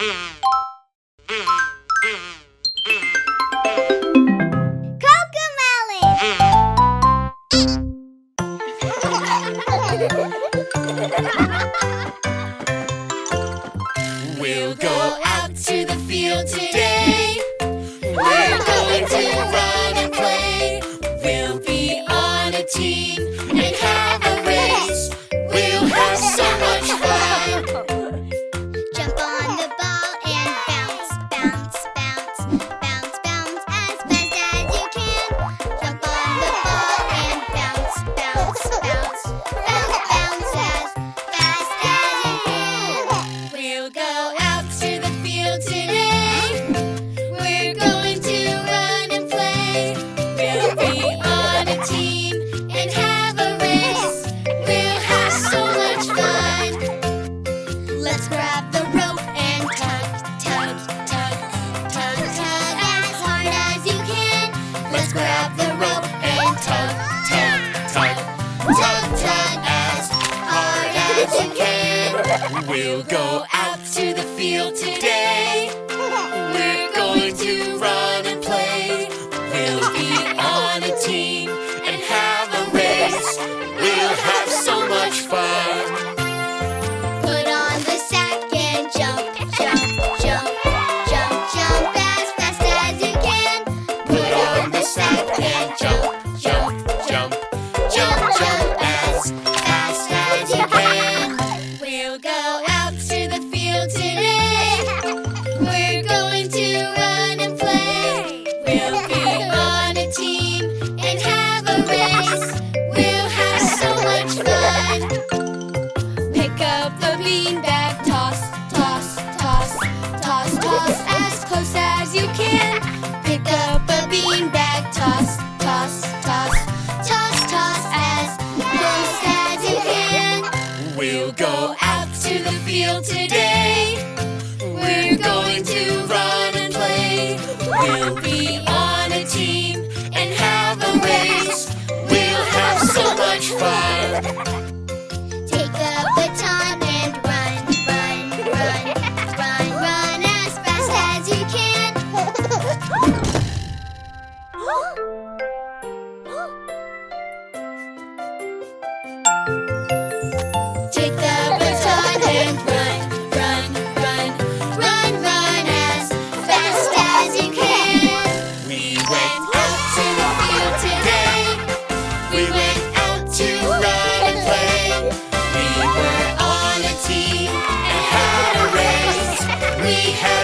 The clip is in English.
We'll go out to the field today. we'll go out go out to the field today. We're going to run and play. We'll be on a team and have a race. We'll have so much fun. Huh? we have.